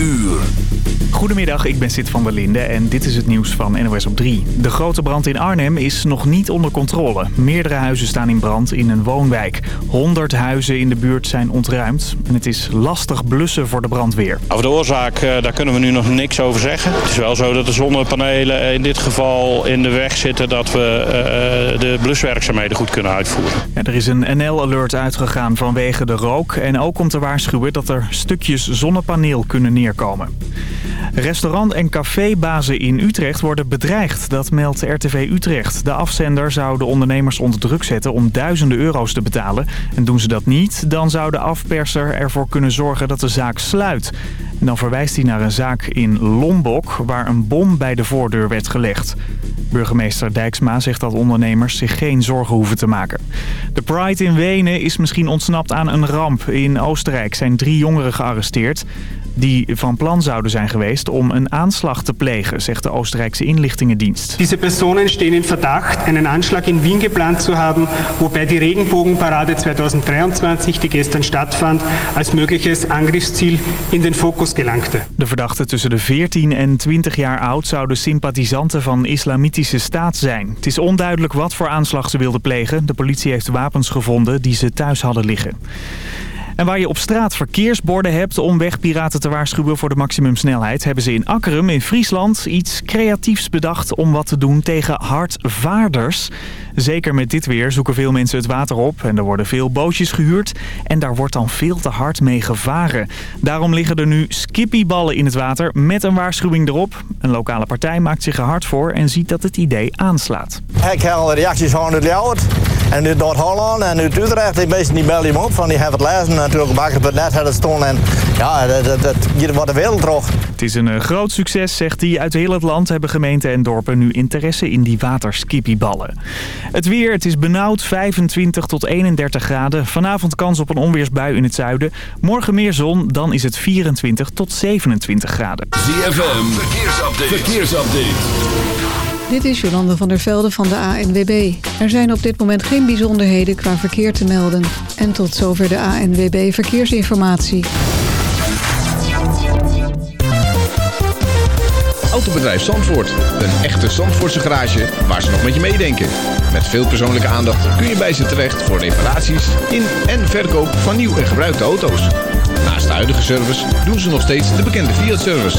uur. Goedemiddag, ik ben Sid van der Linde en dit is het nieuws van NOS op 3. De grote brand in Arnhem is nog niet onder controle. Meerdere huizen staan in brand in een woonwijk. 100 huizen in de buurt zijn ontruimd en het is lastig blussen voor de brandweer. Over de oorzaak, eh, daar kunnen we nu nog niks over zeggen. Het is wel zo dat de zonnepanelen in dit geval in de weg zitten... dat we eh, de bluswerkzaamheden goed kunnen uitvoeren. Ja, er is een NL-alert uitgegaan vanwege de rook... en ook om te waarschuwen dat er stukjes zonnepaneel kunnen neerkomen. Restaurant- en cafébazen in Utrecht worden bedreigd, dat meldt RTV Utrecht. De afzender zou de ondernemers onder druk zetten om duizenden euro's te betalen. En doen ze dat niet, dan zou de afperser ervoor kunnen zorgen dat de zaak sluit. Dan verwijst hij naar een zaak in Lombok, waar een bom bij de voordeur werd gelegd. Burgemeester Dijksma zegt dat ondernemers zich geen zorgen hoeven te maken. De Pride in Wenen is misschien ontsnapt aan een ramp. In Oostenrijk zijn drie jongeren gearresteerd die van plan zouden zijn geweest om een aanslag te plegen, zegt de Oostenrijkse inlichtingendienst. Diese Personen stehen in Verdacht, einen Anschlag in Wien geplant zu haben, wobei die Regenbogenparade 2023, die gestern stattfand, als mögliches Angriffsziel in den Fokus gelangte. De verdachten tussen de 14 en 20 jaar oud zouden sympathisanten van islamitische staat zijn. Het is onduidelijk wat voor aanslag ze wilden plegen. De politie heeft wapens gevonden die ze thuis hadden liggen. En waar je op straat verkeersborden hebt om wegpiraten te waarschuwen voor de maximumsnelheid... hebben ze in Akkerum in Friesland iets creatiefs bedacht om wat te doen tegen hardvaarders. Zeker met dit weer zoeken veel mensen het water op en er worden veel bootjes gehuurd. En daar wordt dan veel te hard mee gevaren. Daarom liggen er nu skippyballen in het water met een waarschuwing erop. Een lokale partij maakt zich er hard voor en ziet dat het idee aanslaat. Ik heb al reacties van het en uit Noord-Holland en uit Utrecht. Die meesten die bellen hem op van die hebben het lezen natuurlijk op net hebben het stonden. En ja, dat, dat, dat wordt de wereld toch. Het is een uh, groot succes, zegt hij. Uit heel het land hebben gemeenten en dorpen nu interesse in die waterskippyballen. Het weer, het is benauwd, 25 tot 31 graden. Vanavond kans op een onweersbui in het zuiden. Morgen meer zon, dan is het 24 tot 27 graden. ZFM, verkeersupdate. verkeersupdate. Dit is Jolande van der Velde van de ANWB. Er zijn op dit moment geen bijzonderheden qua verkeer te melden. En tot zover de ANWB Verkeersinformatie. Autobedrijf Zandvoort. Een echte Zandvoortse garage waar ze nog met je meedenken. Met veel persoonlijke aandacht kun je bij ze terecht voor reparaties in en verkoop van nieuw en gebruikte auto's. Naast de huidige service doen ze nog steeds de bekende Fiat-service.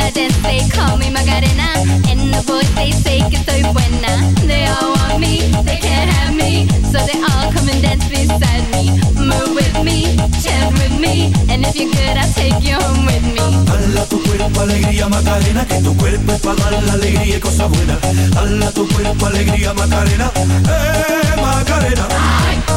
I dance, they call me Macarena. And the boys, they say que soy buena. They all want me, they can't have me. So they all come and dance beside me. Move with me, chant with me. And if you're good, I'll take you home with me. Dala tu cuerpo alegría Macarena, que tu cuerpo es para dar la alegría y cosas buenas. Dala tu cuerpo alegría Macarena, eh Macarena.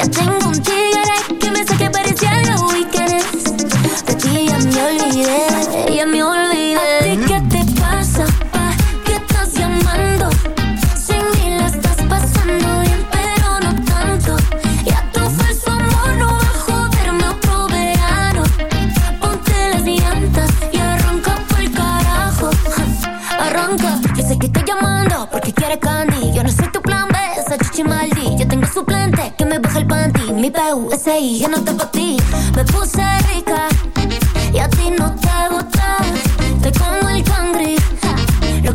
Ya tengo un tigre que me saque parecía los weekends. De ti ya me olvidé, ya me olvidé. ¿A ti qué te pasa, pa? ¿Qué estás llamando? Sin mí la estás pasando bien, pero no tanto. Ya tu falso amor no va a joderme otro verano. Ponte las llantas y arranca por carajo. Arranca, yo sé que estoy llamando porque quieres candy. Yo no soy tu Mi PUSI, yo no te pa' ti. Me puse rica y a ti no te gusta. Estoy como el cangri. Lo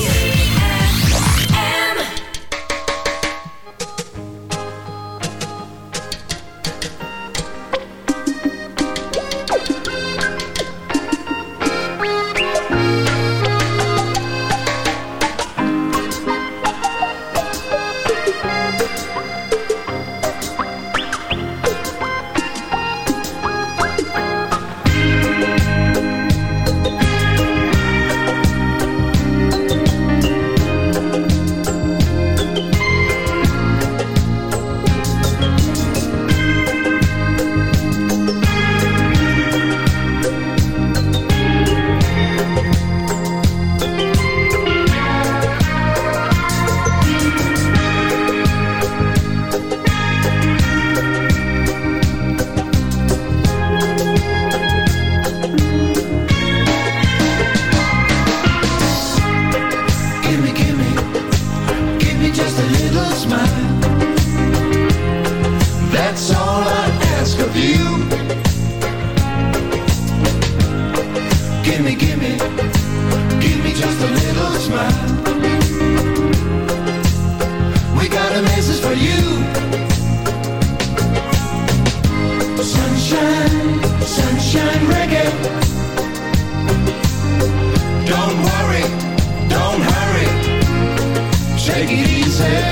gimme, gimme, give me just a little smile. We got a message for you. Sunshine, sunshine reggae. Don't worry, don't hurry. Take it easy.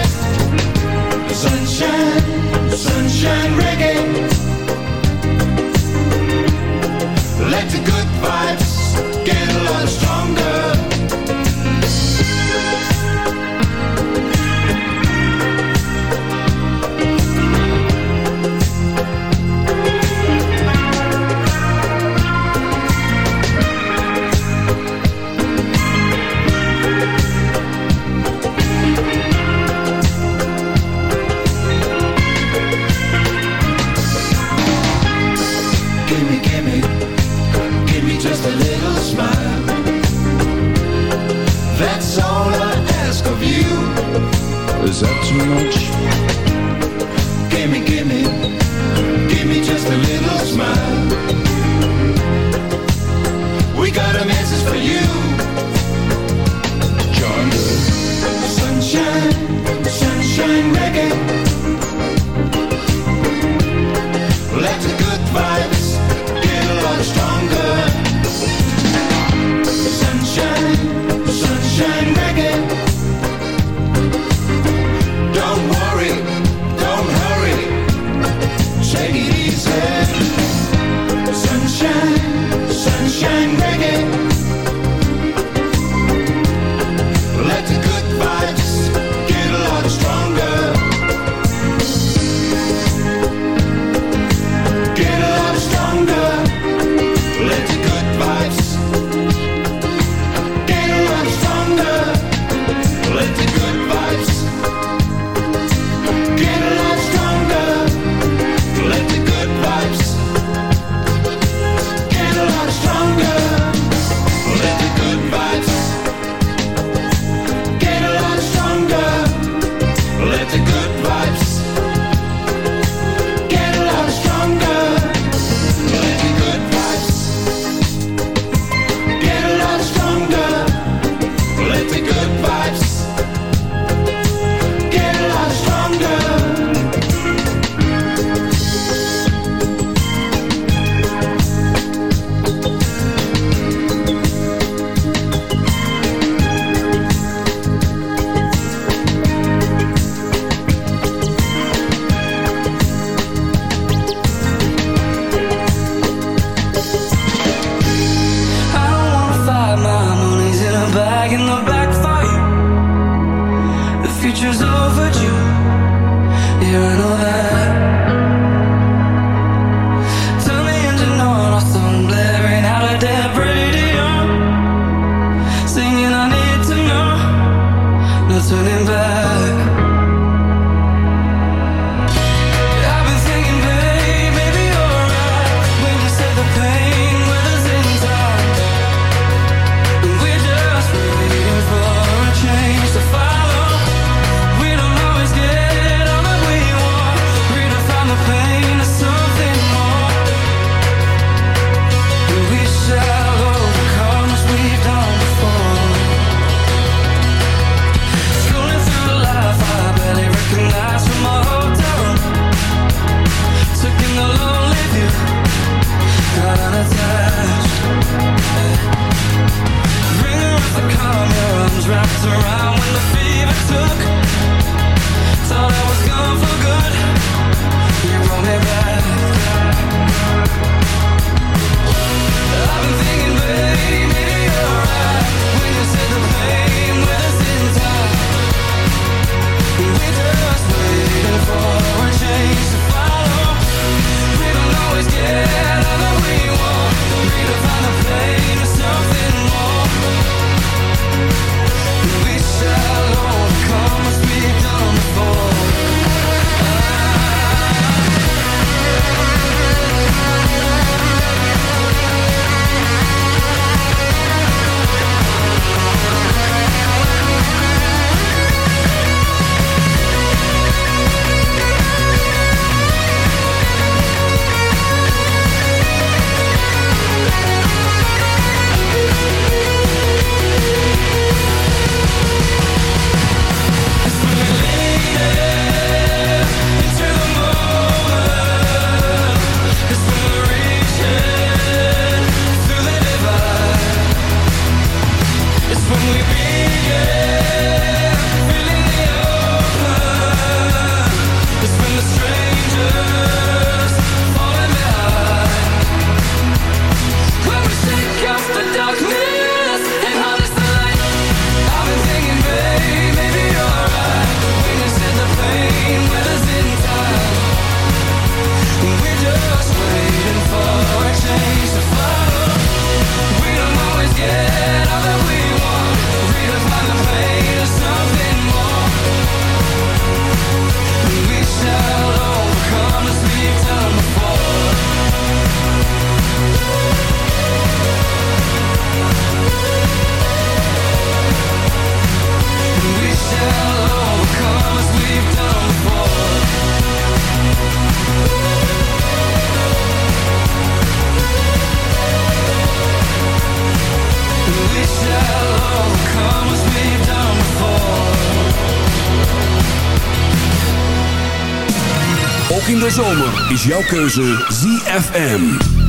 Is jouw keuze ZFM.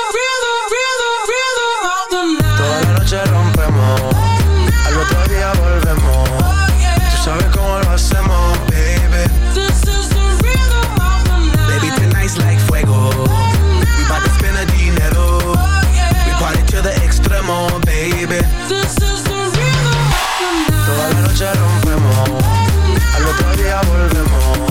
noche rompemos. Al otro día volvemos.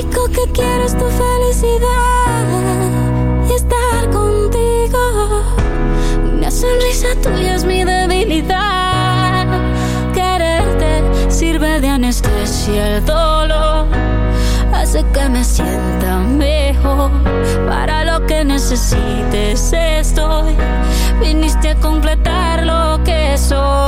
Único que quiero es tu felicidad y estar contigo. Una sonrisa tuya es mi debilidad. Quererte sirve de anestesia el dolor. Hace que me sienta mejor. Para lo que necesites estoy. Viniste a completar lo que soy.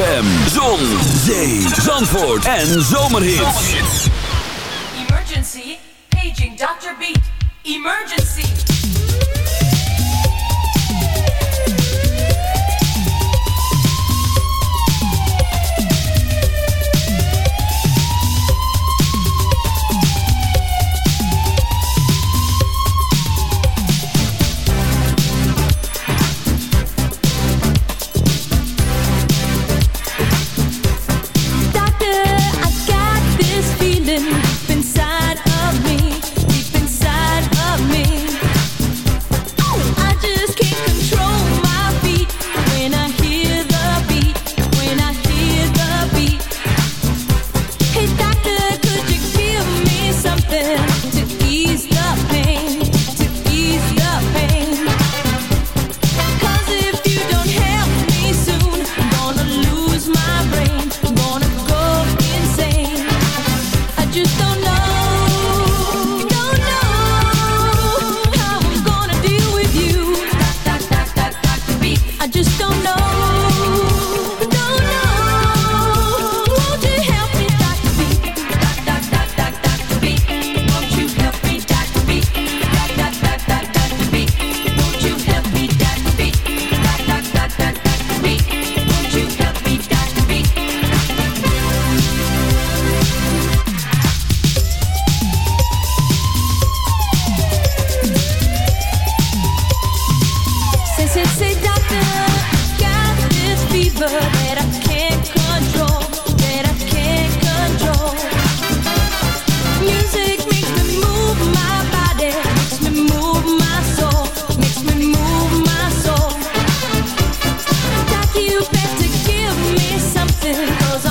ZFM, Zon, Zee, Zandvoort en Zomerhits. Emergency, paging Dr. Beat. Emergency. Cause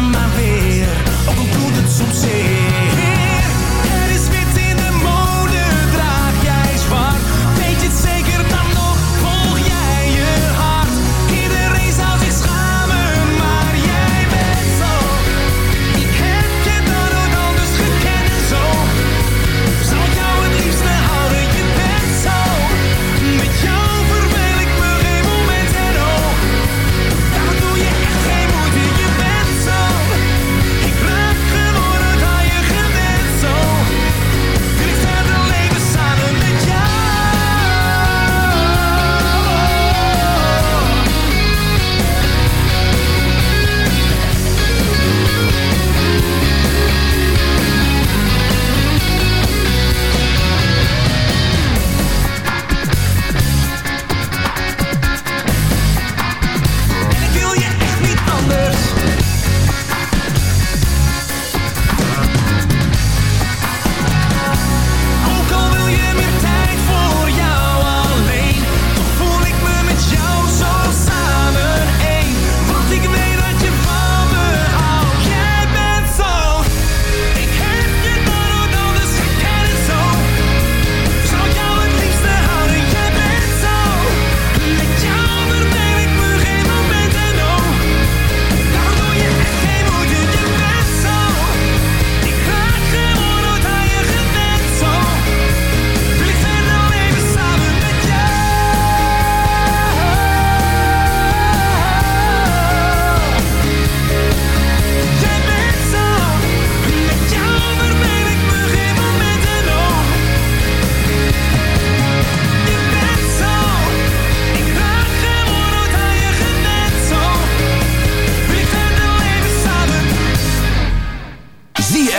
me maar weer, ook al doet het soms zeer.